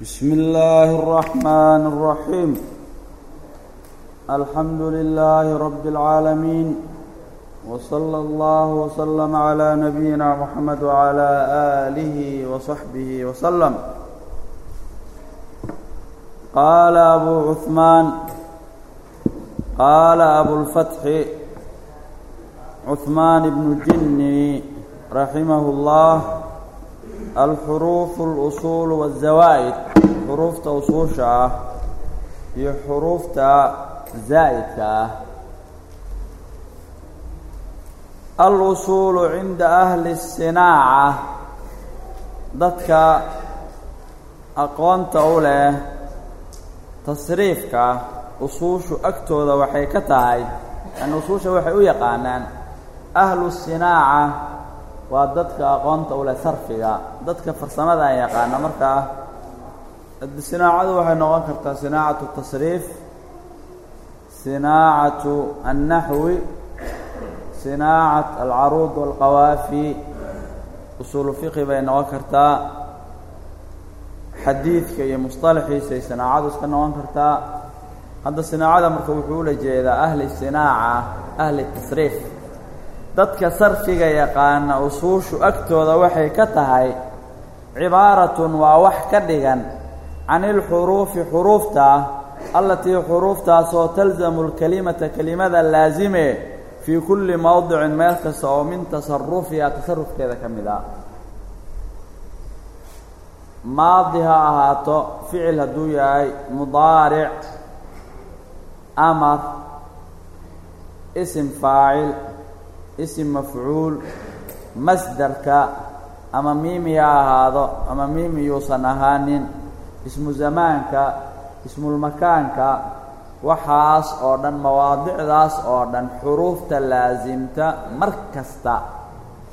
بسم الله الرحمن الرحيم الحمد لله رب العالمين وصلى الله وسلم على نبينا محمد وعلى آله وصحبه وسلم قال أبو عثمان قال أبو الفتح عثمان بن جني رحمه الله الxruuf اlusuul wالzawaa'id xuruufta usuusha ah iyo xuruufta zaa'idka ah alusuulu cinda ahli الsinaaca dadka aqoonta u leh tasriifka usuushu agtooda waxay ka tahay yani usuusha waxay u yaqaanaan ahlu الsinaaca waa dadka aqoonta u leh sarfiga. Dadka farsamada aan yaqaana markaa sinaacadu waxay noqon kartaa sinaacatu tasriif sinaacatu annaxwi sinaacat alcaruud walqawaafi. Usuulu fiqi bay noqon kartaa. Xadiidka iyo musطalaxiisay sinaacadu iska noqon kartaa. Hadda sinaacada marka wuxuu ula jeedaa ahli sinaaca ahli tasriif dadka sarfiga yaqaana usuushu agtooda waxay ka tahay cibaaratun waa wax ka dhigan. Can ilxuruufi xuruufta allatii xuruuftaasoo talzamu lkelimata kelimada laasime fii kulli mowdicin meel kasta oo min tasarufiha tasarufkeeda ka mid a maadi ha ahaato ficil hadduu yahay mudaaric amar isim faacil isim mafcuul masderka ama miimi ha ahaado ama miimi yuusan ahaanin ismu zamaanka ismulmakaanka waxaas oo dhan mawaadicdaas oo dhan xuruufta laasimta mar kasta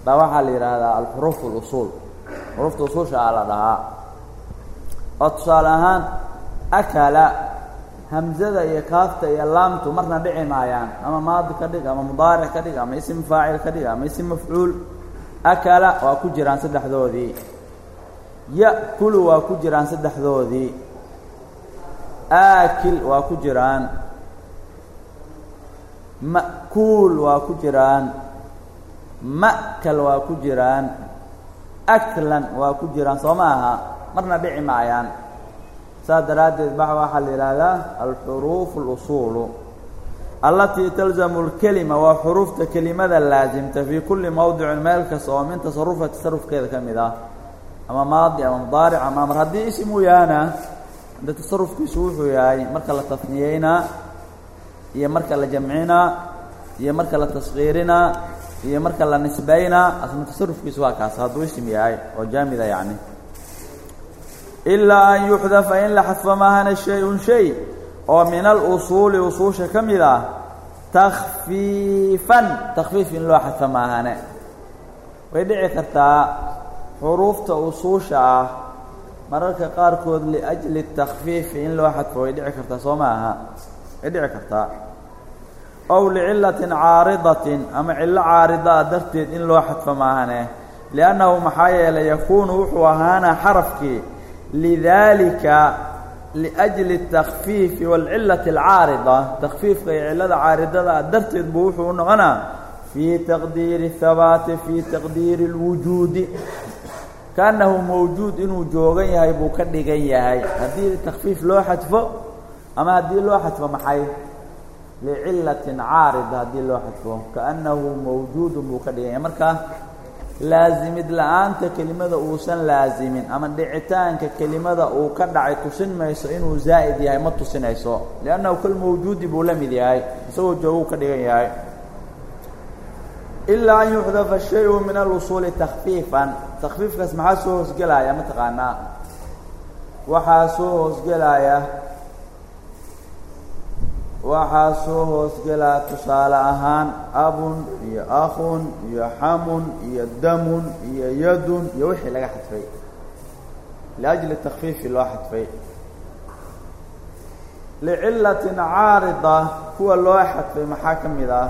baa waxaa la yidhaahdaa alxuruuf اlusuul xuruufta usuusha a la dhahaa. Oo tusaale ahaan akala hamzada iyo kaafta iyo laamtu marna dhici maayaan ama maadi ka dhig ama mudaaric ka dhig ama isim faacil ka dhig ama isim mafcuul akala waa ku jiraan saddexdoodii. Ya'kulu waa ku jiraan saddexdoodii. Aakil waa ku jiraan. Ma'kuul waa ku jiraan. Ma'kal waa ku jiraan. Aklan waa ku jiraan soo ma aha? Marna dhici maayaan saas daraaddeed ba waxaa la yidhaahdaa alxuruuf اlusuulu allatii talzamu اlkelima waa xuruufta kelimada laasimta fii kulli mowdicin meel kasta oo min tasarufa tasarufkeeda ka mid ah ama maadi ama mudaaric ama amar. Haddii isim uu yahana de tasarufkiisu wuxuu yahay marka la tafniyeynaa iyo marka la jamcinaa iyo marka la taskiirinaa iyo marka la nisbaynaa asna tasarufkiisu waa kaas. Hadduu isim yahay oo jaamida yacni ilaa an yuxdafa in la xadfo maahana shay-un shay oo min alusuuli usuusha ka mid ah takfiifan takfiif in loo xadfo maahane way dhici kartaa xuruufta usuusha ah mararka qaarkood liajli takfiifi in loo xadfo way dhici kartaa soo ma aha way dhici kartaa ow licilatin caaridatin ama cillo caarida ah darteed in loo xadfo maahane liannahu maxaa yeelay yakuunu wuxuu ahaanaa xarafkii lidalika liأjli الtakfiifi wاlcilati اlcaarida takfiifka iyo cilada caaridada ah darteed buu wuxuu u noqonaa fii taqdiiri الhabaati fii taqdiiri اlwujuudi kaannahu mawjuud inuu joogan yahay buu ka dhigan yahay haddii takfiif loo xadfo ama haddii loo xadfo maxay licilatin caarida haddii loo xadfo kaannahu mawjuudun buu ka dhigan yahay marka laasimid la'aanta kelimada uusan laasimin ama dhicitaanka kelimada uu ka dhacay tusin mayso inuu zaa'id yahay ma tusinayso liannahu kal mawjuudi buu la mid yahay isagoo jooguu ka dhigan yahay. Ilaa an yuxdafa shayu min alusuuli takfiifan takfiifkaas maxaa soo hoosgelaya ma taqaanaa? Waxaa soo hoosgelaya waxaa soo hoosgelaa tusaale ahaan abun iyo akhun iyo xamun iyo damun iyo yadun iyo wixii laga xadfay. Liajli takfiifi loo xadfay. Licilatin caarida kuwa loo xadfay maxaa ka mid ah?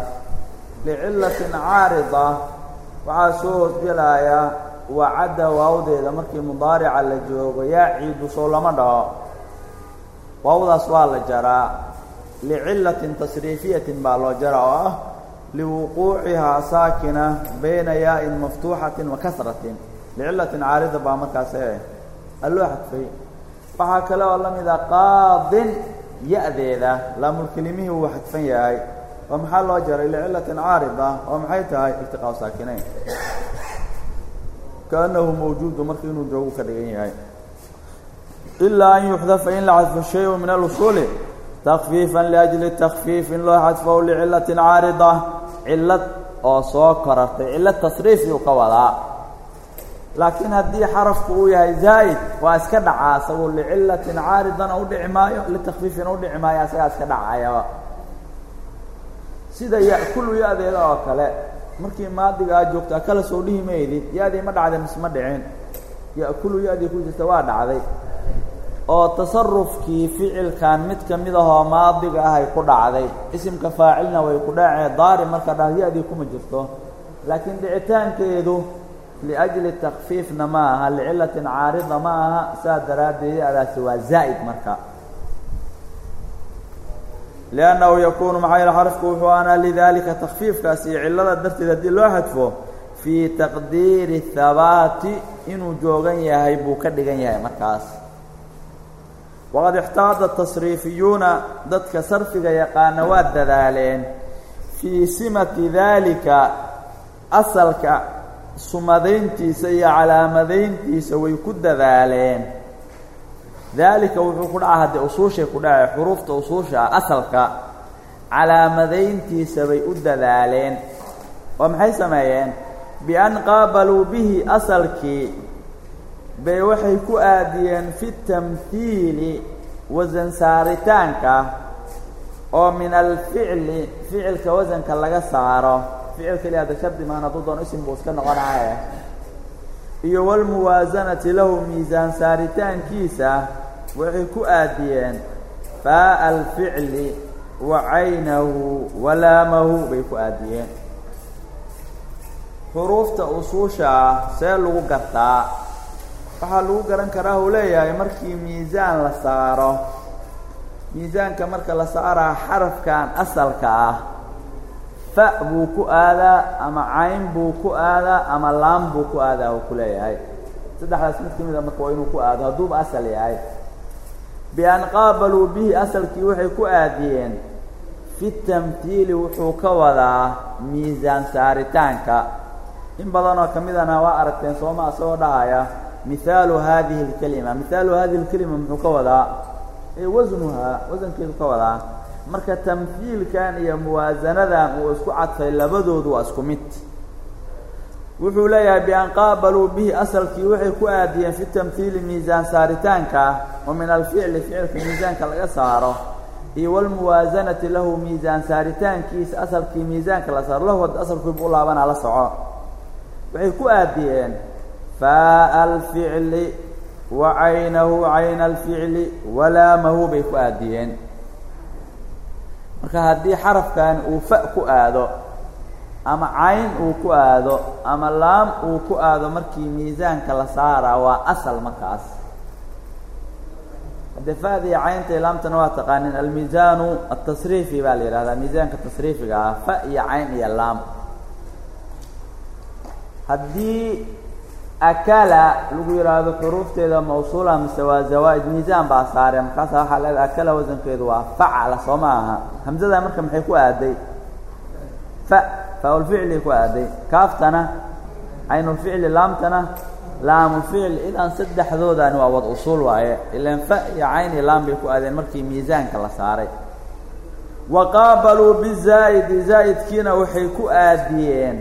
Licilatin caarida waxaa soo hoosgelaya wacadda waawdeeda markii mudaarica la joogo yaaciidu sow lama dhaho. Waawdaas waa la jaraa licilatin tasriifiyatin baa loo jara oo ah liwuquucihaa saakina bayna yaa-in maftuuxatin wa kasratin licilatin caarida baa markaas e aloo xadfay waxaa kale oo la a qaadin ya-deeda laamulkelimihii wuu xadfan yahay oo maxaa loo jaray licilatin caarida oo maxay tahay iltiqaa saakinayn kaanahu mawjuudu marka inuu joogu ka dhigan yahay ilaa an yuxdafa in la xadfo shay-un min alusuuli takfiifan liajli takfiif in loo xadfo licilatin caarida cilad oo soo korartay cilad tasriifiyuu ka wadaa laakiin haddii xarafku uu yahay zaa'id waa iska dhacaa isagu licilatin caaridana u dhici maayo litakfiifina u dhici maayo asagaa iska dhacayaba sida yakulu ya-deeda oo kale markii maadiga aad joogto akala soo dhihi maydid ya-dii ma dhacday mise ma dhicin ya-kulu ya-dii ku jirta waa dhacday oo tasarufkii ficilkan mid ka mid ahoo maadiga ahay ku dhacday. Isimka faacilna way ku dhacee daari marka dhah ya-dii kuma jirto. Laakiin dhicitaankeedu liajli takfiifna ma aha licilatin caarida ma aha saa daraaddeed ya-daasi waa zaa'id marka. Liannahu yakuunu maxaa yeele xarafku wuxuu aanaa lidaalika takfiifkaas iyo cillada darteed haddii loo xadfo fii taqdiiri habaati inuu joogan yahay buu ka dhigan yahay markaas waqad ixtaada tasriifiyuuna dadka sarfiga yaqaana waa dadaaleen fii simati daalika asalka sumadayntiisa iyo calaamadayntiisa way ku dadaaleen daalika wuxuu ku dhaca haddii usuushay ku dhacay xuruufta usuusha ah asalka calaamadayntiisa bay u dadaaleen oo maxay sameeyeen bian qaabaluu bihi asalkii bay waxay ku aadiyeen fi tamhiili wasan saaritaanka oo min alficli ficilka wasanka laga saaro. Ficil keliya shardi maan hadduu isim buu iska noqonaya iyo walmuwaasanati lahu miisaan saaritaankiisa waxay ku aadiyeen faa alficli wa caynahu walaamahu bay ku aadiyeen. Xuruufta usuusha see lagu gartaa waxaa lagu garan karaa uu leeyahay markii miisaan la saaro. Miisaanka marka la saaraa xarafkan asalka ah. Fa buu ku aadaa ama cayn buu ku aadaa ama laam buu ku aadaa uu ku leeyahay. Saddexdaas mid ka mida marka waa inuu ku aado hadduuba asal yahay. Bian qaabaluu bihi asalkii waxay ku aadiyeen. Fi tamhiili wuxuu ka wadaa miisaan saaritaanka. In badanoo ka midana waa aragteen sooma asagoo dhahaya mihaalu hadihi اlkelima mihaalu hadihi اlkelima muxuu ka wadaa? Wasnuhaa wasankeedu ka wadaa. Marka tamhiilkan iyo muwaasanadan uu isku cadfay labadoodu waa isku mid. Wuxuu leeyahay bian qaabaluu bihi asalkii waxay ku aadiyeen fi tamhiili miisaan saaritaanka oo min alficli ficilka miisaanka laga saaro. Iyo walmuwaasanati lahu miisaan saaritaankiisa asalkii miisaanka la saaro. Lahu asalkiibu u laabanaa la soco. Waxay ku aadiyeen faa alficli wa caynahu cayna alficli walaamahu bay ku aadiyeen marka haddii xarafkan uu fa ku aado ama cayn uu ku aado ama laam uu ku aado markii miisaanka la saaraa waa asal markaas haddee fa'da iyo caynta laamtana waa taqaanin almiisaanu atasriifi baa la yidhahdaa miisaanka tasriifiga ah fa iyo cayn iyo laam haddii akala lagu yidhaahdo xuruufteeda mawsuula mise waa zawaa'id miisaan baa saare markaasa waxaa leedahay akala wasankeedu waa facala soo ma aha hamzada marka maxay ku aaday fa faaulficli ku aaday kaaftana caynulficli laamtana laamulficli idan saddexdoodani waa wad usuul waaye ilan fa iyo cayn iyo laam bay ku aadeen markii miisaanka la saaray wa qaabaluu bizaa'idi zaa'idkiina waxay ku aadiyeen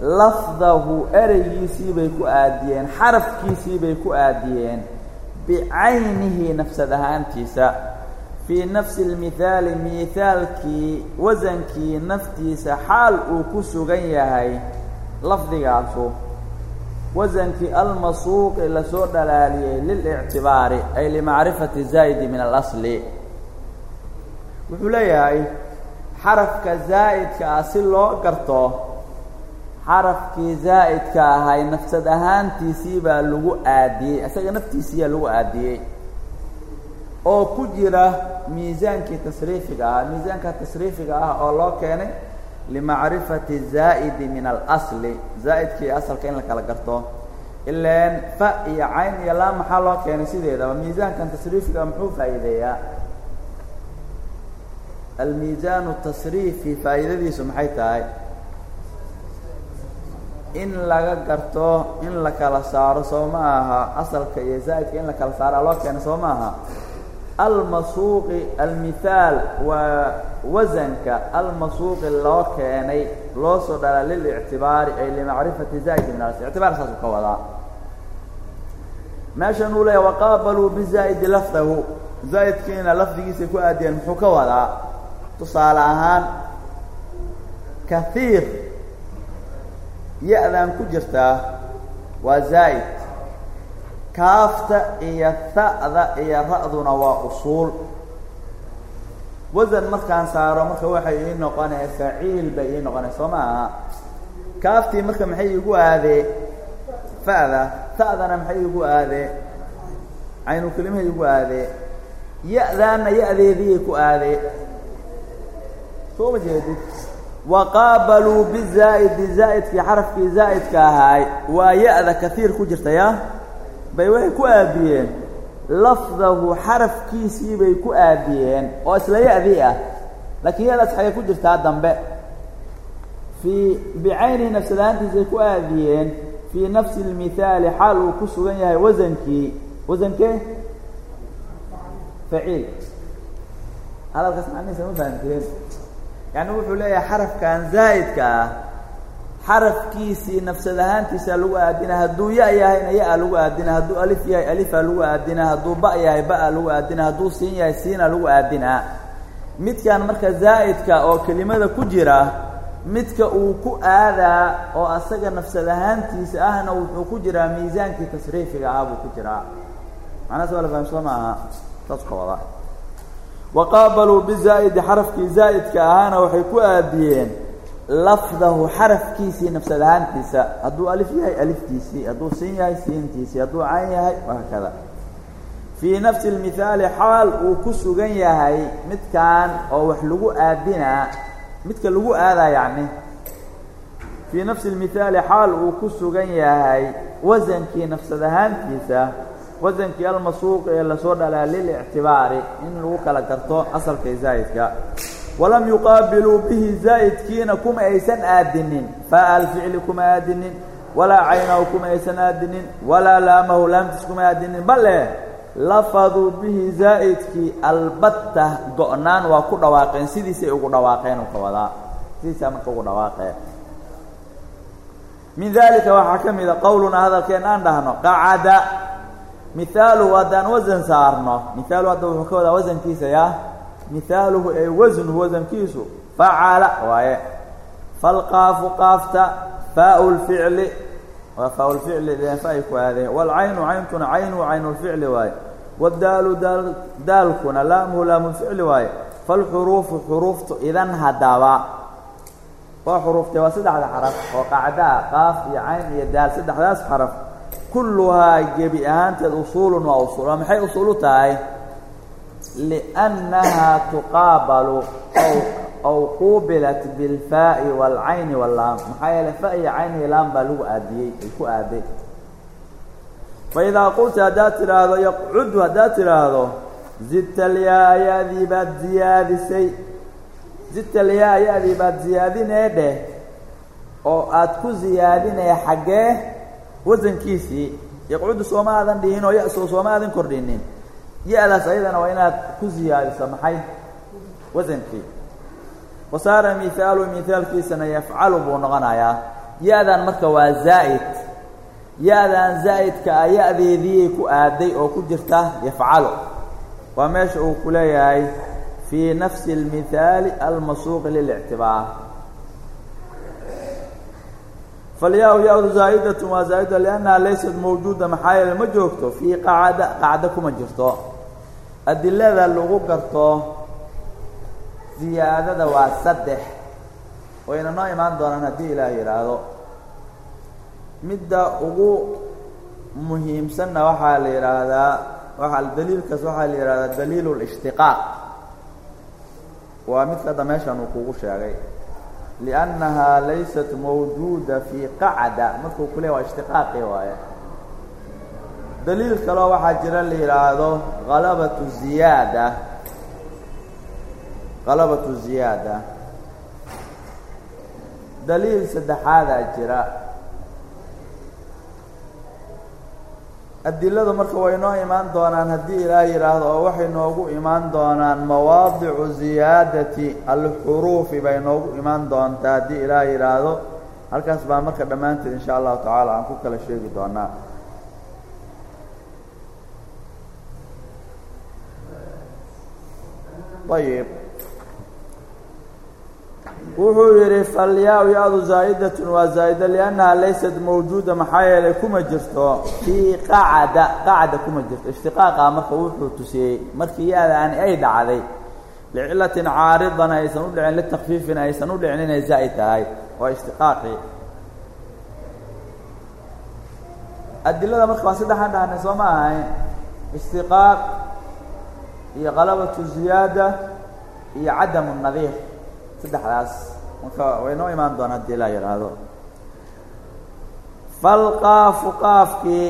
lafdahu ereygiisii bay ku aadiyeen xarafkiisii bay ku aadiyeen bicaynihi nafsad ahaantiisa. Fii nafsi اlmithaali miithaalkii wasankii naftiisa xaal uu ku sugan yahay lafdigaasu. Wasankii almasuuqi la soo dhalaaliyey lilictibaari ay limacrifati zaa'idi min alasli. Wuxuu leeyahay xarafka zaa'idka ah si loo garto xarafkii zaa'idka ahay nafsad ahaantiisii baa lagu aadiyey isaga naftiisiiyaa lagu aadiyey. oo ku jira miisaankii tasriifiga ah miisaanka tasriifiga ah oo loo keenay limacrifati zaa'idi min alasli zaa'idkii asalka in la kala garto. Ilaan fa iyo cayn iyo laa maxaa loo keenay sideedaba miisaankan tasriifiga muxuu faa'iideeyaa? Almiisaanu tasriifi faa'iidadiisu maxay tahay in laga garto in la kala saaro soo ma aha asalka iyo zaa'idka in la kala saaraa loo keenay soo ma aha almasuuqi almithaal waa wasanka almasuuqi loo keenay loo soo dhalaa lilictibaari ay limacrifati zaa'idi min alas ictibaar saasuu ka wadaa. Meeshan uu leeyahy waqaabaluu bizaa'idi lafdahu. Zaa'idkiina lafdigiisay ku aadiyeen muxuu ka wadaa. Tusaale ahaan kahiir ya-dan ku jirtaa waa zaa'id. Kaafta iyo ha'da iyo ra'duna waa usuul. Wasan markaan saaro marka waxay ii noqonaya faciil bay ii noqonaya soo ma aha kaaftii marka maxay igu aadee fa'da ha'dana maxay igu aadee caynu kelimahay igu aadee ya-daana ya-deediiyay ku aadee soo ma jeedid waqaabaluu bizaa'idi zaa'idkii xarafkii zaa'idka ahaay waa ya-da kaiir ku jirta ya? Bay waxay ku aadiyeen lafdahu xarafkiisii bay ku aadiyeen oo isla ya-dii ah. Laakiin ya-daas xagay ku jirtaa dambe. Fii bicaynihi nafsadaantiisay ku aadiyeen fii nafsi lmithaali xaal uu ku sugan yahay wasankii wasankee faciil. Hadalkaas macnihiisa ma fahamteen yani wuxuu leeyahay xarafkan zaa'idka ah xarafkiisii nafsad ahaantiisa lagu aadina hadduu ya yahayna ya-a lagu aadina hadduu alif yahay alifa lagu aadina hadduu ba yahay ba'a lagu aadina hadduu siin yahay siina lagu aadinaa midkan marka zaa'idka oo kelimada ku jira midka uu ku aadaa oo asaga nafsad ahaantiisa ahna wuxuu ku jiraa miisaankii tasriifiga ah buu ku jiraa macnahaas waa la faham soo ma aha saas ka wada waqaabaluu bizaa'idi xarafkii zaa'idka ahaana waxay ku aadiyeen lafdahu xarafkiisii nafsad ahaantiisa hadduu alif yahay aliftiisii hadduu siin yahay siintiisii hadduu cayn yahay wahaakada fii nafsi lmithaali xaal uu ku sugan yahay midkan oo wax lagu aadinaa midka lagu aadaa yacni fii nafsi lmithaali xaal uu ku sugan yahay wasankii nafsad ahaantiisa wasankii almasuuqi ee la soo dhalaa lilictibaari in lagu kala garto asalka zaa'idka walam yuqaabiluu bihi zaa'idkiina kuma aysan aadinin. Faa alficli kuma aadinin walaa caynahu kuma aysan aadinin walaa laamahu laamtiis kuma aadinin. Bale lafaduu bihi zaa'idkii albatta go-naan waa ku dhawaaqeen. Sidiisay ugu dhawaaqeen ka wadaa. Sidiisaa marka ugu dhawaaqeen. Min dalika waxaa ka mida qowlunaa hadalkeen aan dhahno qacada mihaaluhu haddaan wasan saarno. Mihaaluhu hadda wuxuu ka wadaa wasankiisa yaa? Mihaaluhu ay wasnuhu wasankiisu facala waaye. Falqaafu qaafta faau lficli waa faau lficli deen fa ay ku aadeen. Waalcaynu cayntuna caynuhu caynulficli waaye. Waddaalu daal daalkuna laamuhu laamulficli waaye. Falxuruufu xuruuftu idan haddaba. Waa xuruuftee waa saddexda xaraf oo qacdaa qaaf iyo cayn iyo daal saddexdaas xaraf kulluhaa gebi ahaanteed usuulun waa usuul waa maxay usuul u tahay liannahaa tuqaabalu aw quubilat bilfaa'i waalcayni wallaam maxaa yeele fa iyo cayn iyo laam baa lagu aadiyey ay ku aaday fa idaa qulta haddaad tidhaahdo yaqcudu haddaad tidhaahdo zidta lyaa ya-dii baad ziyaadisay zidta lyaa ya-dii baad ziyaadinee dheh oo aad ku ziyaadinaya xaggee wasankiisii yaqcudu sooma aadan dhihin oo ya-soo sooma aadan kordhinin. Ya-daas ayadana waa inaad ku ziyaadiso maxay? Wasankii. Wasaara mihaalu mihaalkiisana yafcalu buu noqonayaa. Ya-dan marka waa zaa'id. Ya-dan zaa'idka a ya-deediiyay ku aaday oo ku jirta yafcalu. Waa meesha uu ku leeyahay fii nafsi اlmithaali almasuuqi lilictibaar falyaa ya-du zaa'idatun waa zaa'ida liannaha laysat mawjuuda maxaa yeele ma joogto fii qacda qacdo kuma jirto adilada lagu garto ziyaadada waa saddex wayna noo imaan doonaan haddii ilaah yidhaahdo midda ugu muhiimsanna waxaa la yidhaahdaa waaa daliilkaas waxaa la yidhahdaa daliil اlاshtiqaaq waa midka hadda meeshan uu kugu sheegay liannahaa laysat mawjuuda fii qacda markuu ku leey waa ishtiqaaqii waaye daliil kaloo waxaa jira la yidhaahdo halabatu ziyaada halabatu ziyaada daliil saddexaadaa jira adiladu marka way noo imaan doonaan haddii ilaah yidhaahdo oo waxay noogu imaan doonaan mawaadicu ziyaadati alxuruufi bay noogu imaan doontaa haddii ilaah yidhaahdo halkaas baa marka dhammaanteed insha allahu tacaala aan ku kala sheegi doonaa. Ayib wuxuu yidhi falyaa ya-du zaa'idatun waa zaa'ida liannaha laysat mawjuuda maxaa yeelay kuma jirto. Fii qacda qacda kuma jirto. Ishtiqaaqa marka wuxuu tusiyey markii ya-daani ay dhacday licilatin caaridan aysan u dhicin litakfiifin aysan u dhicin inay zaa'id tahay. Waa ishtiqaaqii adilada marka waa saddexaan dhahnay soo ma ahayn. Ishtiqaaq iyo qalabatu ziyaada iyo cadamu nadiir saddexdaas marka way noo imaan doonaa haddii laa yidhaahdo falqaafu qaafkii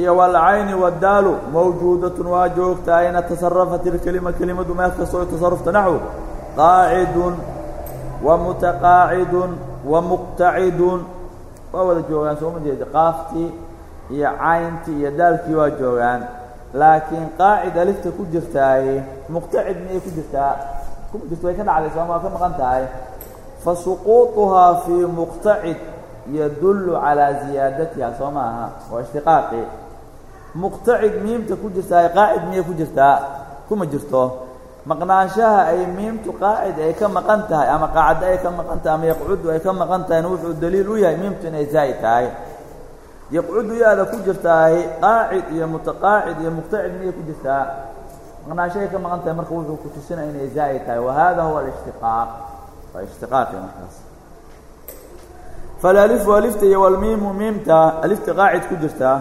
iyo walcayni waddaalu mawjuudatun waa joogta ayna tasarafat ilkelima kelimadu meel kastoo tasarufta naxwu. Qaacidun wa mutaqaacidun wa muqtacidun waa wada joogaan soo ma jeedi. Qaaftii iyo cayntii iyo daalkii waa joogaan. Laakiin qaacid alifta ku jirtaaye muqtacid miyay ku jirtaa jirto way ka dhacday waa ka maqan tahay? Fa suquuطuhaa fii muqtacid yadullu calaa ziyaadatiha soo ma aha? Waa ishtiqaaqi. Muqtacid miimta ku jirtaaye qaacid miyay ku jirtaa kuma jirto. Maqnaanshaha ay miimtu qaacid ay ka maqan tahay ama qaacaddo ay ka maqan tahay ama yaqcudu ay ka maqan tahayna wuxuu daliil u yahay miimtu inay zaa'id tahay. Yaqcudu yaada ku jirtaahi qaacid iyo mutaqaacid iyo muqtacid miyay ku jirtaa maqnaashahay ka maqan tahay marka wuxuu ku tusinaya inay zaa'id tahay. Wa hada huwa alishtiqaaq. Waa ishtiqaaqi markaas. Falalifu alifta iyo walmiimu miimta alifta qaacid ku jirtaa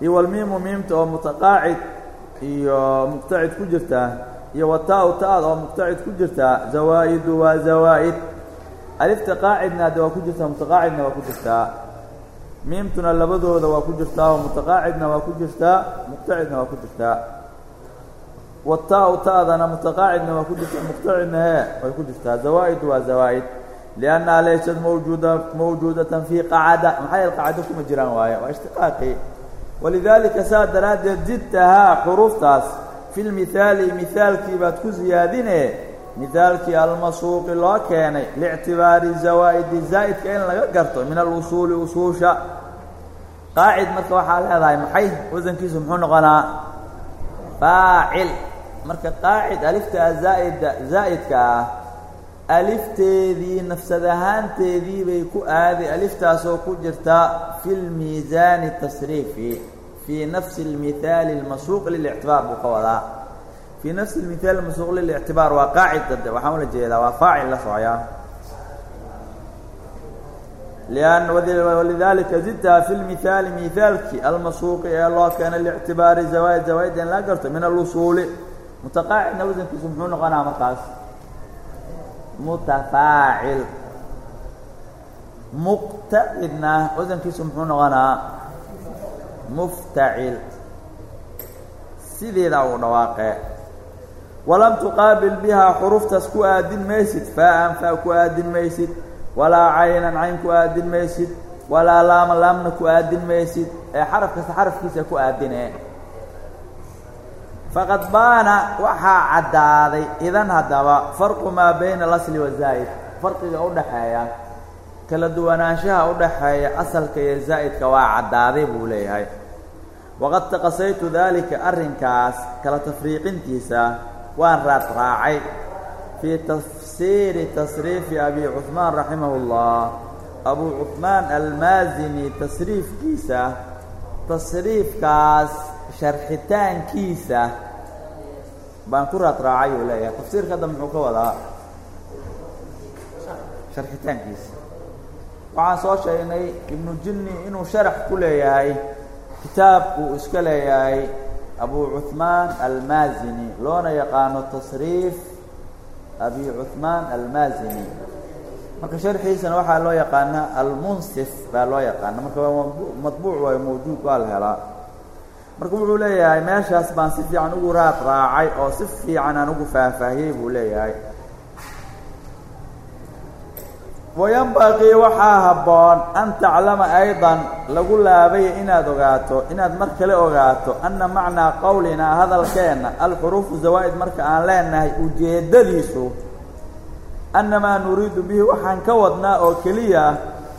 iyo walmiimu miimta oo mutaqaacid iyo muqtacid ku jirtaa iyo wataa-u ta-ad oo muqtacid ku jirtaa zawaa'idu waa zawaa'id. Alifta qaacidna hadde waa ku jirtaa mutaqaacidna waa ku jirtaa miimtuna labadooda waa ku jirtaa oo mutaqaacidna waa ku jirtaa muqtacidna waa ku jirtaa wataa-u ta-dana mutaqaacidna waa ku jirtaa muqtacidna hee way ku jirtaa zawaa'idu waa zawaa'id liannaha laysat mawjuuda mawjuudatan fii qacada maxaa yeel qacdo kuma jiraan waaye waa ishtiqaaqii walidaalika saa daraaddeed zidtahaa xuruuftaas fi lmithaali mihaalkii baad ku siyaadine mihaalkii almasuuqi loo keenay liictibaari zawaa'idi zaa'idka in laga garto min alusuuli usuusha qaacid marka waxaa leedahay maxay wasankiisu muxuu noqonaa faacil marka qaacid aliftaa zaa'ida zaa'idka ah alifteedii nafsad ahaanteedii bay ku aaday aliftaasoo ku jirta fi lmiisaani tasriifi fii nafsi اlmithaali اlmasuuq lilictibaar buu ka wadaa fii nafsi اlmithaali masuuq lilictibaar waa qaacid dade waxaan ula jeedaa waa faacil la socyaa لأن ولذلika zidتha في المiثاaل miثaalki almasuuqi ee loo keenay لاctibaari zawاid zawاid in la garto min الusuuli mutaqaacidna wasankiisu muxuu noqonaa markaas. Mutafaacil muqtacidna wasankiisu muxuu noqonaa. Muftacil sideeda uu dhawaaqe walam tuqaabil bihaa xuruftaas ku aadin maysid. Faaan faa ku aadin maysid. Walaa caynan cayn ku aadin maysid. Walaa laama laamna ku aadin maysid. Ee xaraf xarafkiisa ku aadine faqad baana waxaa caddaaday idan haddaba farqu maa bayna alasli wazaa'id farqiga u dhaxeeya kala duwanaanshaha u dhaxeeya asalka iyo zaa'idka waa caddaaday buu leeyahay. Waqad taqasaytu daalika arrinkaas kala tafriiqintiisa waan raad raacay. Fii tafsiiri tasriifi abi cuhmaan raximahu llah abuu cuhmaan almaasini tasriifkiisa tasriifkaas sharxitaankiisa baan ku raad raacay uu leeyahay. Tafsiirka hadda muxuu ka wadaa sharxitaankiisa waxaan soo sheegnay ibnu jinni inuu sharax ku leeyahay kitaab uu iska leeyahay abu cuثmaan almaazini loona yaqaano tasriif abi cuثmaan almaazini. Marka sharxiisana waxaa loo yaqaana almunsif baa loo yaqaana marka waa matbuuc waayo mawjuud waa la helaa marka wuxuu leeyahay meeshaas baan si fiican ugu raad raacay oo si fiican aan ugu faahfaahiyey buu leeyahay. Wayanbaqii waxaa habboon an taclama aydan lagu laabaya inaad ogaato inaad mar kale ogaato anna macnaa qowlinaa hadalkeenna alxuruufu zawaa'id marka aan leenahay ujeeddadiisu annamaa nuriidu bihi waxaan ka wadnaa oo keliya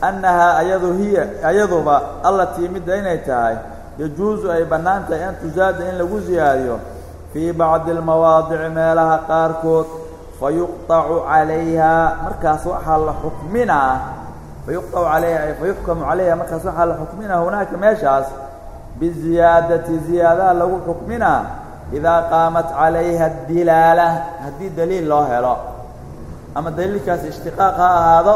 annahaa ayadu hiya ayaduba allatii midda inay tahay yajuusu ay bannaan tahay an tusaada in lagu siyaadiyo fii bacdi almawaadici meelaha qaarkood fayuqطacu calayha markaas waxaa la xukminaa fayuqطacu alayha fayuxkamu calayha markaas waxaa la xukminaa hunaaka meeshaas biziyaadati ziyaadaha lagu xukminaa idaa qaamat calayha dilaala haddii daliil loo helo ama daliilkaas ishtiqaaq ha ahaado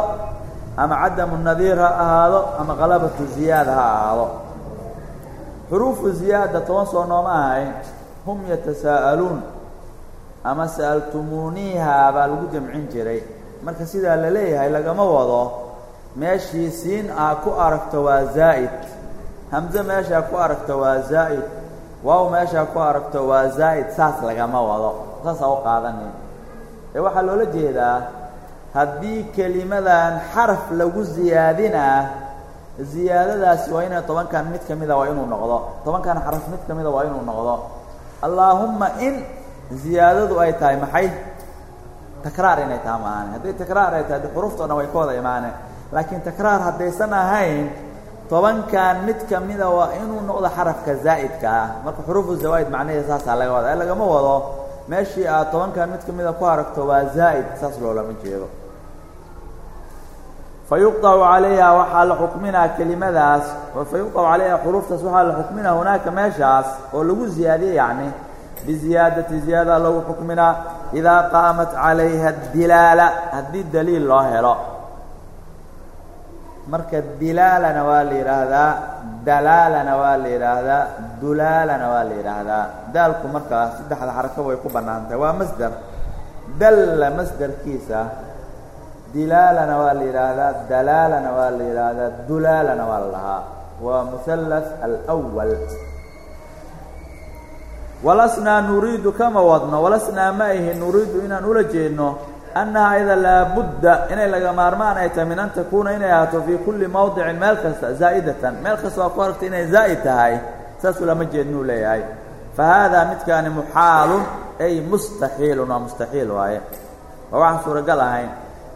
ama cadamu nadiir ha ahaado ama qalabatu ziyaada ha ahaado xuruufu ziyaada toban soo nooma ahayn hum yatasaa'aluun ama sa'altumuuniiha baa lagu jamcin jiray. Marka sidaa la leeyahay lagama wado meeshii siin aa ku aragto waa zaa'id. Hamze meeshaa ku aragto waa zaa'id. Waaw meeshaa ku aragto waa zaa'id. Saas lagama wado. Saasaa u qaadanin ee waxaa loola jeedaa haddii kelimadan xaraf lagu ziyaadinaa ziyaadadaasi waa inay tobankan mid ka mida waa inuu noqdo. Tobankan xaraf mid ka mida waa inuu noqdo. Allaahumma in ziyaadadu ay tahay maxay? Takraar inay taha maahane hadday takraar ay tahay de xuruftao dhan way ka wada imaane laakiin takraar haddaysan ahayn tobankan mid ka mida waa inuu noqdo xarafka zaa'idka. Ah marka xuruufu zawaa'id macnaheeda saasaa laga wada lagama wado meeshii aad tobankan mid ka mida ku aragto waa zaa'id saas loolama jeedo fayuqطacu calayha waxaa la xukminaa kelimadaas fayuqطacu calayha xuruuftaas waxaa la xukminaa hunaaka meeshaas oo lagu ziyaadiye yacni biziyaadati ziyaada lagu xukminaa idaa qaamat calayha dilaala haddii daliil loo helo marka dilaalana waa la yidhaahdaa dalaalana waa la yidhaahdaa dulaalana waa la yidhaahdaa daalku markaa saddexda xarakaba way ku bannaan tahay waa masder dalla masderkiisa dilaalana waa la yidhaahdaa dalaalana waa la yidhaahdaa dulaalana waa la dhahaa waa muhallath alwal walasnaa nuriidu kama wadno walasnaa ma ahi nuriidu inaan ula jeedno annaha ayada laabudda inay laga maarmaan ay tahay min an takuuna inay ahaato fii kulli mawdicin meel kasta zaa'idatan. Meel kasta ku aragta inay zaa'id tahay saasuu lama jeednuu leeyahay. Fa haadaa midkaani muxaalun ay mustaxiilun waa mustaxiil waaye. Waa waxaan suuragal ahayn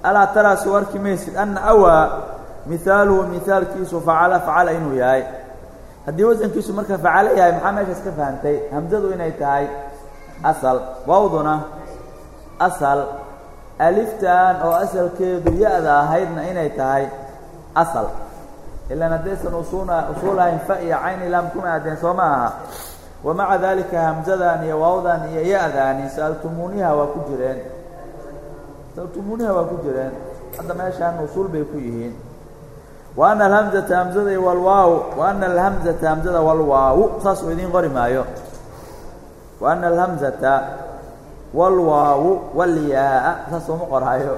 alaa taraa soo arki maysid anna awaa mihaaluhu mihaalkiisu facala facala inuu yahay. Haddii wasankiisu marka facalo yahay maxaa meeshaas ka fahantay hamsadu inay tahay asal. Wawduna asal. Aliftan oo asalkeedu ya-da ahaydna inay tahay asal. Ilaan haddaysan usuuna usuul ahayn fa iyo cayn ilaam kuma aadeen soo ma aha. Wa maca dalika hamsadan iyo waawdan iyo ya-daani sa'altumuuniha waa ku jireen sa'altumuuniha waa ku jireen. Hadda meeshaan usuul bay ku yihiin. Wa ana alhamzata hamzada iyo walwaaw wa ana alhamzata hamzada walwaawu saasuu idiin qori maayo. Wa ana alhamzata walwaawu walyaa saas uma qoraayo.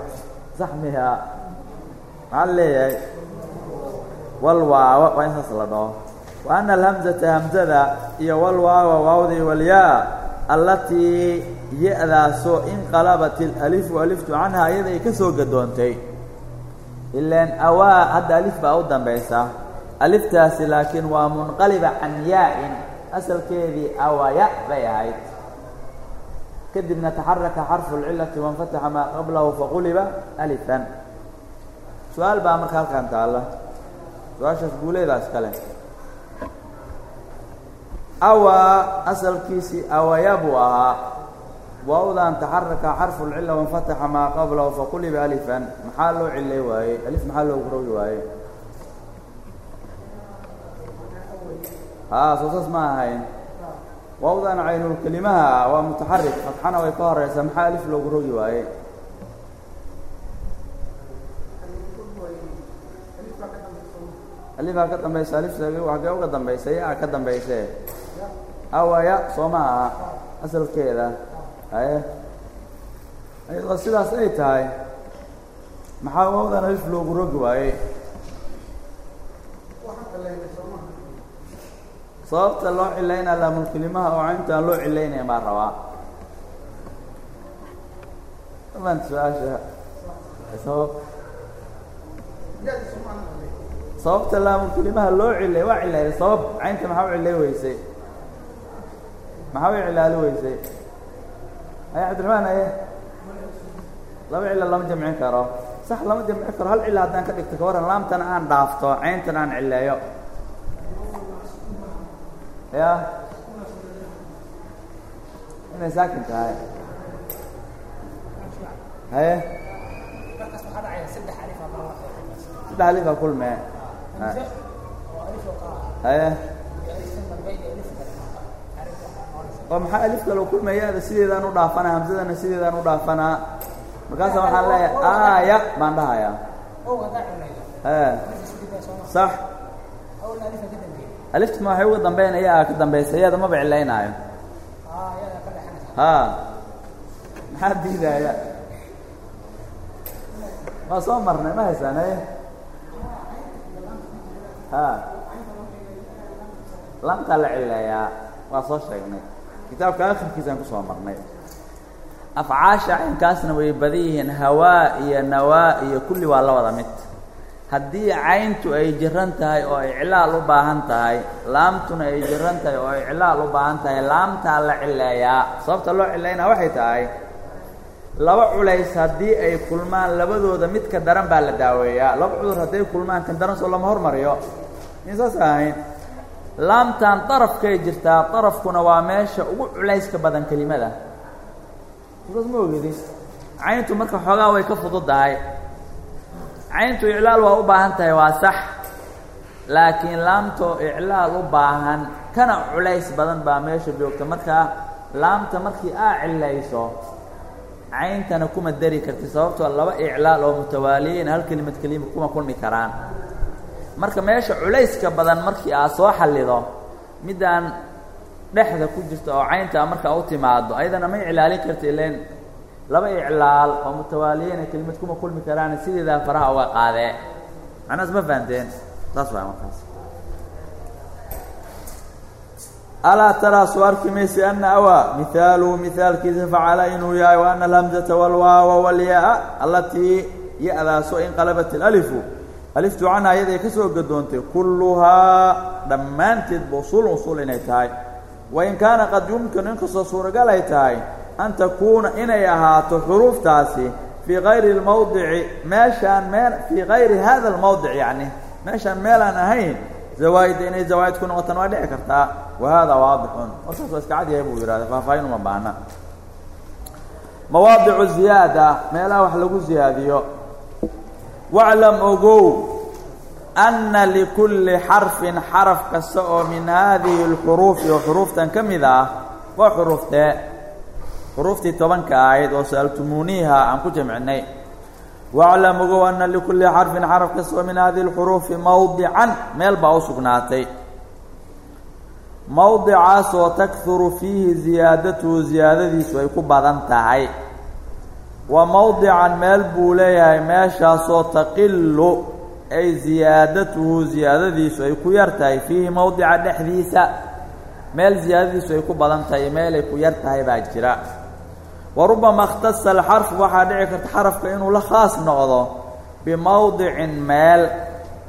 Sax miha maxaa leeyahay? Walwaawa waa in saas la dhaho. Wa alhamzata hamzada iyo walwaawa waawdii walyaa allatii ya-daasoo inqalabat ilalifu aliftu canhaa iyada ay ka soo gadoontay. Ilaan awaa hadda alif baa u dambaysa. Aliftaasi laakiin waa munqaliba can yaa-in asalkeedii awaya bay ahayd. Kadibna taxaraka xarfu اlcilati waاnfataxa maa qablahu faquliba alifan. Su'aal baa marka halkan taalla. Su'aashaas guuleedaas kale awaa asalkiisii awaya buu ahaa waawdan taxaraka xarfu اlcila waاnfataxa maa qablahu faquliba alifan. Maxaa loo cilay waaye? Alif maxaa loogu rogi waaye? Haa soo saas ma ahayn. Waawdan caynulkelimaha waa mutaxarik fatxana way ka horeysaa maxaa alif loogu rogi waaye? Alifaa ka dambaysa alifta waxgee uga dambaysa ya ka dambayse awaya soo ma aha. Asalkeeda ayadoo sidaas ay tahay maxaa wawdan alif loogu rogi waayey sababta loo cilaynaa laamulkelimaha oo caynta aan loo cilaynayn baa rabaa amaan su'aasha sabab sababta laamulkelimaha loo cilay waa cilayday sabab caynta maxaa u cilay weysay maxaa u cilaali weysay aya cabdiraxmaan aye laba cila lama jamcin karo. Sax lama jamcin karo. Hal cila haddaan ka dhigto ka waran laamtana aan dhaafto cayntan aan cileeyo ya? Inay saakin tahay. Haye saddex alifaa kulme haye oo maxaa alif kalo kulmayaada sideedaan u dhaafanaa hamsadana sideedaan u dhaafanaa markaasa waxaan leeyahay aaya baan dhahayaa. Sax. Aliftuma waxay uga dambeynaya ka dambaysa iyada maba cilaynaayo ha maxaa diidaya waa soo marnay ma haysaan e ha lamtaa la cileeyaa waa soo sheegnay kitaabka akhirkiisaan ku soo marnay. Afcaasha caynkaasna way badan yihiin hawaa iyo nawaa iyo kulli waa la wada mid. Haddii cayntu ay jiran tahay oo iclaal u baahan tahay laamtuna ay jiran tahay oo iclaal u baahan tahay laamtaa la cileeyaa. Sababta loo cilaynaa waxay tahay laba culays haddii ay kulmaan labadooda midka daran baa la daaweeyaa. Laba cudur hadday kulmaan kan daran soo lama hormariyo. In saas ahayn laamtan darafkay jirtaa darafkuna waa meesha ugu culayska badan kelimada. Saas ma ogedi cayntu marka xoogaa way ka fududahay. Cayntu iclaal waa u baahan tahay waa sax. Laakiin laamtoo iclaal u baahan kana culays badan baa meesha joogta. Marka laamta markii aa cilayso cayntana kuma dari karti. Sababtoo laba iclaal oo mutawaaliyiin hal kelimad kelima kuma kulmi karaan marka meesha culayska badan markii aad soo xallido middaan dhexda ku jirta oo cayntaa markaa u timaado ayadana ma iclaalin karta ilen laba iclaal oo mutawaaliyiina kelimad kuma kulmi karaan sideedaa faraha uga qaadee macnahaas ma fahanteen? Saas waa markaas alaa taraa soo arki maysa ana awaa mihaaluhu mihaalkiisa facala inuu yahay wa ana alhamzata walwaawa walyaa allatii ya-daasoo inqalabat alalifu aliftu canha ayaday ka soo gadoontay kulluhaa dhammaanteedba usul usul inay tahay. Wain kaana qad yumkinu inkastoo suuragal ay tahay an takuuna inay ahaato xuruuftaasi fii kayri lmawdici meeshaan meel fii kayri hada almawdic yacni meeshaan meelaan ahayn zawaaidda inay zawaaid ku noqotaan waa dhici kartaa. Wa hada waadixun. Warkaas waa iska cad yahay buu yihahda faahfaahin uma baana mawaadicu ziyaada meelaha wax lagu ziyaadiyo waclam ogow anna likulli xarfin xaraf kasta oo min haadihi اlxuruufi oo xuruuftan ka mid ah waa xuruuftee xuruuftii tobanka ahayd oo sa'altumuuniiha aan ku jamcinay waclam ogow anna likulli xarfin xaraf kasta oo min hadihi اlxuruufi mawdican meel baa u sugnaatay. Mawdicaasoo takuru fiihi ziyaadatuhu ziyaadadiisu ay ku badan tahay wa mawdican meel buu leeyahay meeshaasoo taqilu ay ziyaadatuhu ziyaadadiisu ay ku yar tahay fiihi mawdica dhexdiisa. Meel ziyaadadiisu ay ku badan tahay meel ay ku yar tahay baa jira. Wa rubama ikhtasa alxarfu waxaa dhici karta xarafka inuu la khaas noqdo bimawdicin meel.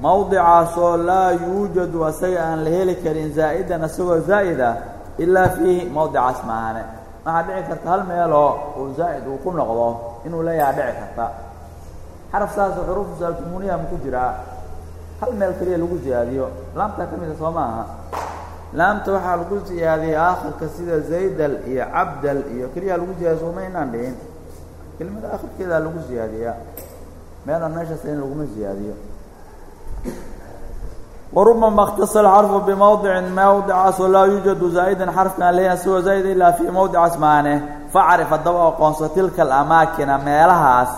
Mawdicaasoo laa yuujadu asaga aan la heli karin zaa'idan isagoo zaa'id ah ilaa fiihi mawdicaas maahane waxaa dhici karta hal meeloo uu zaa'id uu ku noqdo inuu leeyaha dhici karta. Xaraf saasoo xuruufu saaltumuuniya ma ku jiraa hal meel keliya lagu ziyaadiyo laamtaa ka mida soo maaha. Laamta waxaa lagu ziyaadiyey aakhirka sida zaydal iyo cabdal iyo keliyaa lagu ziyaadiya sooma inaan dhihin. Kelimada akhirkeedaa lagu ziyaadiyaa meelaan meeshaas in laguma ziyaadiyo warubama اkhtasa alxarfu bimawdicin mawdicaasoo laa yuujadu zaa'idan xarfkaan leeyahay sigoo zaa'id ilaa fii mawdicaas maane facrif haddaba aqoonso tilka alamaakina meelahaas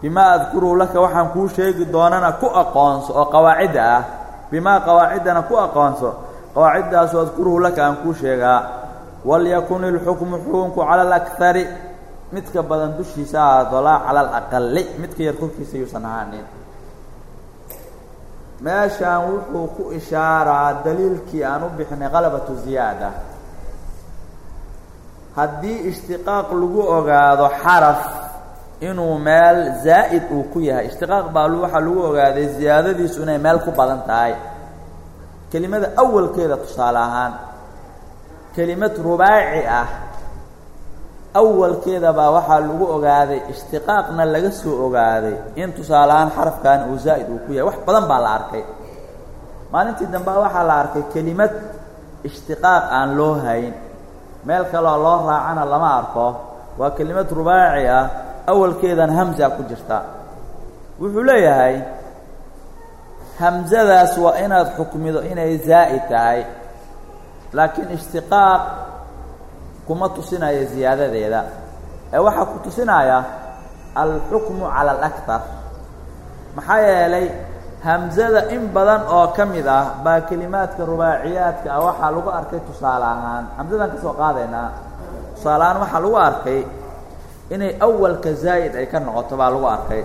bimaa adkuruu laka waxaan kuu sheegi doonana ku aqoonso oo qawaacidda ah. Bimaa qawaaciddana ku aqoonso qawaaciddaas adkuruhu laka aan kuu sheegaa. Walyakun ilxukmu xukunku cala alakari midka badan dushiisa ahaado laa cala alaqali midka yar korkiisa yuusan ahaanin. Meeshaan wuxuu ku ishaaraa daliilkii aan u bixinay qalabatu ziyaada haddii ishtiqaaq lagu ogaado xaraf inuu meel zaa'id uu ku yahay. Ishtiqaaq baa waxaa lagu ogaaday ziyaadadiisu inay meel ku badan tahay. Kelimada awalkeeda tusaale ahaan kelimad rubaaci ah awalkeeda baa waxaa lagu ogaaday ishtiqaaqna laga soo ogaaday in tusaale ahaan xarafkan uu zaa'id uu ku yahay. Wax badan baa la arkay. Maalintii dambe waxaa la arkay kelimad ishtiqaaq aan loo hayn meel kaloo loo raacana lama arko. Waa kelimad rubaaci ah. Awalkeedan hamza ku jirta. Wuxuu leeyahay hamzadaas waa inaad xukmido inay zaa'id tahay. Laakiin ishtiqaaq kuma tusinaya ziyaadadeeda. Ee waxaa ku tusinaya alxukmu cala alaktar maxaa yeelay hamzada in badan oo ka mid ah baa kelimaadka rubaaciyaadka ah waxaa lagu arkay tusaale ahaan. Hamzadan ka soo qaadaynaa. Tusaale ahaan waxaa lagu arkay inay awalka zaa'id ay ka noqoto baa lagu arkay.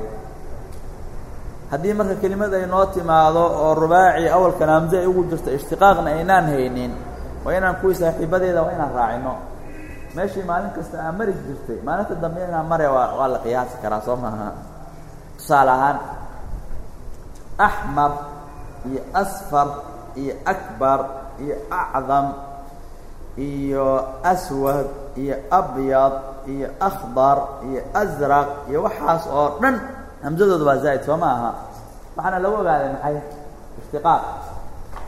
Haddii marka kelimad ay noo timaado oo rubaaci awalkan hamze ay ugu jirto ishtiqaaqna aynaan haynin waa inaan kuwii saaxiibadeeda waa inaan raacino. Meeshii maalin kasta aa mari jirtay maalinta dambe inaan mare waa waa la qiyaasi karaa soo maaha. Tusaale ahaan axmar iyo asfar iyo akbar iyo acdam iyo aswad iyo abyad iyo akhdar iyo asraq iyo waxaas oo dhan hamsadooda waa zaa'id soo ma aha waxaana lagu ogaaday maxay ishtiqaaq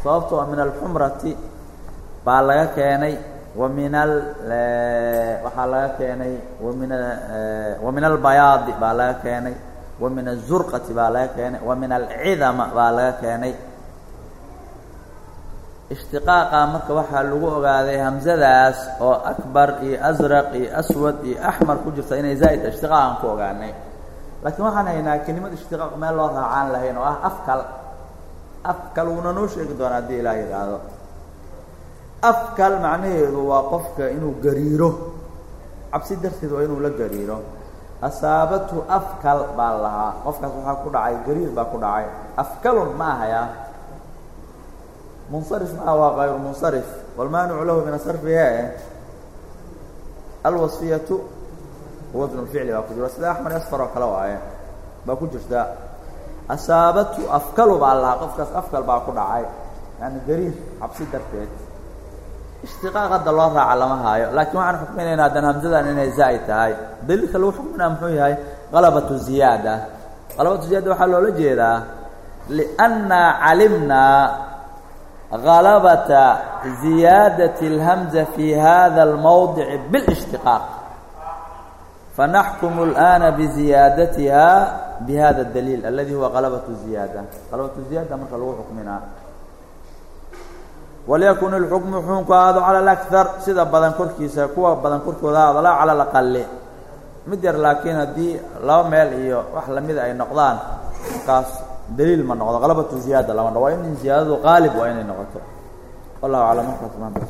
sababtoo min alxumrati baa laga keenay wa min al waxaa laga keenay wa min wa min albayaadi baa laga keenay wa min azurqati baa laga keenay. Wa min alcidama baa laga keenay. Ishtiqaaqa marka waxaa lagu ogaaday hamzadaas oo akbar iyo asraq iyo aswad iyo axmar ku jirta inay zaa'id ishtiqaaqan ku ogaanay. Laakiin waxaan haynaa kelimad ishtiqaaq meel loo raacaan lahayn oo ah afkal. Afkal wuuna noo sheegi doonaa haddii ilaah yidhaahdo. Afkal macnaheedu waa qofka inuu gariiro. Cabsi darteed waa inuu la gariiro asaabatu afkal baa lahaa. Qofkaas waxaa ku dhacay gariir baa ku dhacay. Afkalun ma ahaya. Munsarif ma ah waa kayru munsarif. Walmaanicu lahu min asarfihe alwasfiyatu wasn lficli baa ku jira. Sida axmar asfar oo kale waaye baa ku jirta. Asaabatu afkalu baa lahaa. Qofkaas afkal baa ku dhacay. Yani gariir cabsi darteed ishtiqaaq hadda loo raaca lama haayo laakiin waxaan xukminaynaa haddana hamsadan inay zaa'id tahay daliilka lagu xukminaa muxuu yahay qalabatu ziyaada qalabatu ziyaada waxaa loola jeedaa liannaa calimnaa galabata ziyaadati اlhamza fi hada almowdici biاlishtiqaaq fanaxkumu اlآana biziyaadatiha bihada اdaliil aladi huwa qalabatu ziyaada qalabatu ziyaada marka lagu xukminaa walyakun ilxukmu xukunku ahaado cala alakar sida badan korkiisa kuwa badan korkooda ahaado laa cala alaqali mid yar laakiin haddii laba meel iyo wax lamida ay noqdaan markaas daliil ma noqdo qalabatu ziyaada lama dha waa in ziyaadadu qaalib waa inay noqoto wallahu aclam markaas maanta